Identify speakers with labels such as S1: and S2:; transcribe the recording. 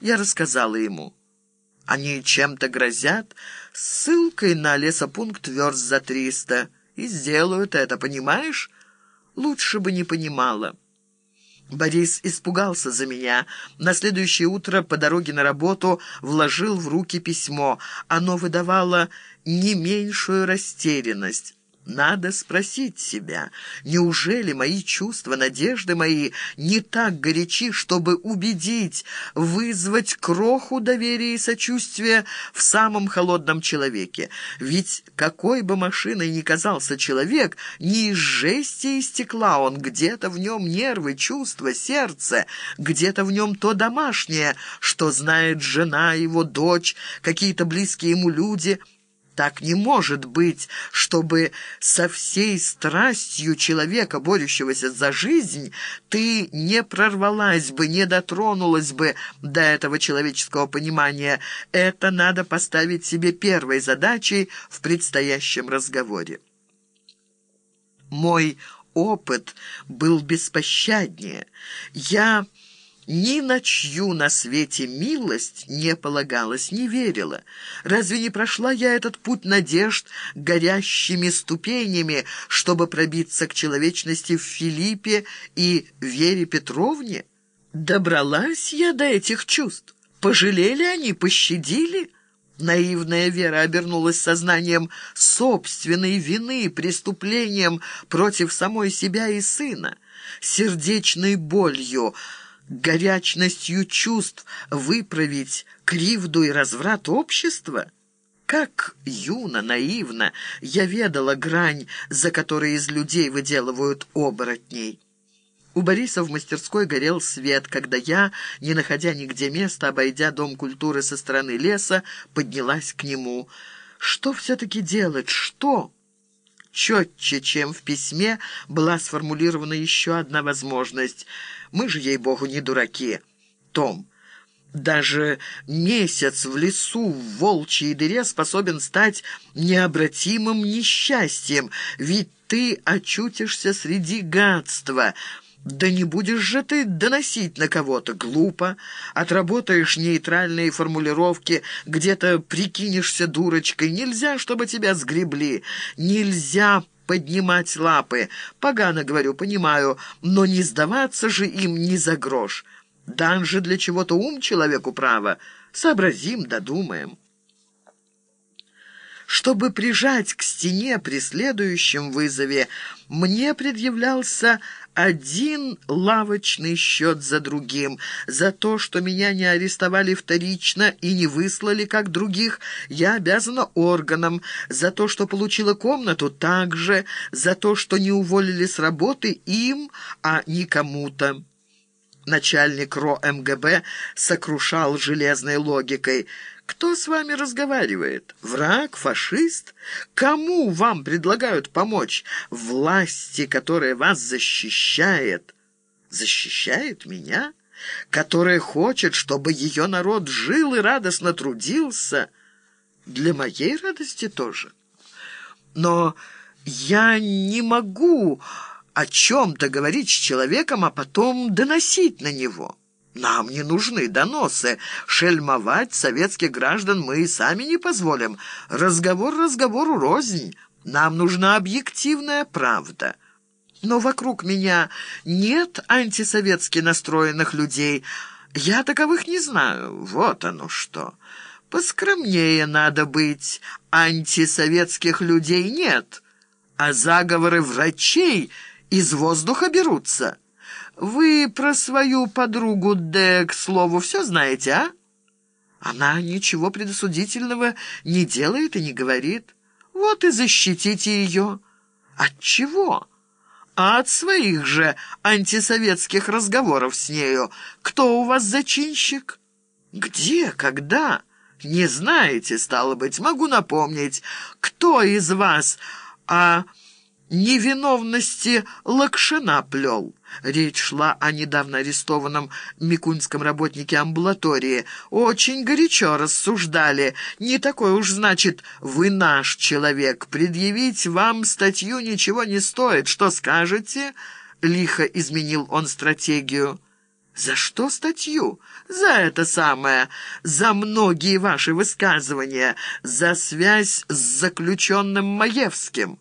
S1: Я рассказала ему. Они чем-то грозят ссылкой на лесопункт верст за триста. И сделают это, понимаешь? Лучше бы не понимала. Борис испугался за меня. На следующее утро по дороге на работу вложил в руки письмо. Оно выдавало не меньшую растерянность. Надо спросить себя, неужели мои чувства, надежды мои не так горячи, чтобы убедить, вызвать кроху доверия и сочувствия в самом холодном человеке? Ведь какой бы машиной ни казался человек, не из жести и стекла он, где-то в нем нервы, чувства, сердце, где-то в нем то домашнее, что знает жена его, дочь, какие-то близкие ему люди – так не может быть, чтобы со всей страстью человека, борющегося за жизнь, ты не прорвалась бы, не дотронулась бы до этого человеческого понимания. Это надо поставить себе первой задачей в предстоящем разговоре. Мой опыт был беспощаднее. Я ни на чью на свете милость не полагалась, не верила. Разве не прошла я этот путь надежд горящими ступенями, чтобы пробиться к человечности в Филиппе и Вере Петровне? Добралась я до этих чувств. Пожалели они, пощадили?» Наивная Вера обернулась сознанием собственной вины, преступлением против самой себя и сына, сердечной болью, горячностью чувств выправить кривду и разврат общества? Как юно, наивно я ведала грань, за которой из людей выделывают оборотней. У Бориса в мастерской горел свет, когда я, не находя нигде места, обойдя дом культуры со стороны леса, поднялась к нему. Что все-таки делать? Что? Четче, чем в письме, была сформулирована еще одна возможность. Мы же, ей-богу, не дураки. Том, даже месяц в лесу в волчьей дыре способен стать необратимым несчастьем, ведь ты очутишься среди гадства». «Да не будешь же ты доносить на кого-то глупо. Отработаешь нейтральные формулировки, где-то прикинешься дурочкой. Нельзя, чтобы тебя сгребли. Нельзя поднимать лапы. Погано говорю, понимаю, но не сдаваться же им ни за грош. Дан же для чего-то ум человеку право. Сообразим, додумаем». Чтобы прижать к стене при следующем вызове, мне предъявлялся один лавочный счет за другим. За то, что меня не арестовали вторично и не выслали, как других, я обязана органам. За то, что получила комнату, также. За то, что не уволили с работы им, а не кому-то. Начальник РО МГБ сокрушал железной логикой – кто с вами разговаривает? Враг? Фашист? Кому вам предлагают помочь? Власти, которая вас защищает. Защищает меня? Которая хочет, чтобы ее народ жил и радостно трудился? Для моей радости тоже. Но я не могу о чем-то говорить с человеком, а потом доносить на него». Нам не нужны доносы. Шельмовать советских граждан мы и сами не позволим. Разговор разговору рознь. Нам нужна объективная правда. Но вокруг меня нет антисоветски настроенных людей. Я таковых не знаю. Вот оно что. Поскромнее надо быть. Антисоветских людей нет. А заговоры врачей из воздуха берутся». «Вы про свою подругу Д, к слову, все знаете, а?» «Она ничего предосудительного не делает и не говорит. Вот и защитите ее». «От чего?» «А от своих же антисоветских разговоров с нею. Кто у вас зачинщик?» «Где? Когда?» «Не знаете, стало быть, могу напомнить. Кто из вас о невиновности Лакшина плел?» Речь шла о недавно арестованном микуньском работнике амбулатории. Очень горячо рассуждали. Не такой уж, значит, вы наш человек. Предъявить вам статью ничего не стоит. Что скажете?» Лихо изменил он стратегию. «За что статью?» «За это самое, за многие ваши высказывания, за связь с заключенным Маевским».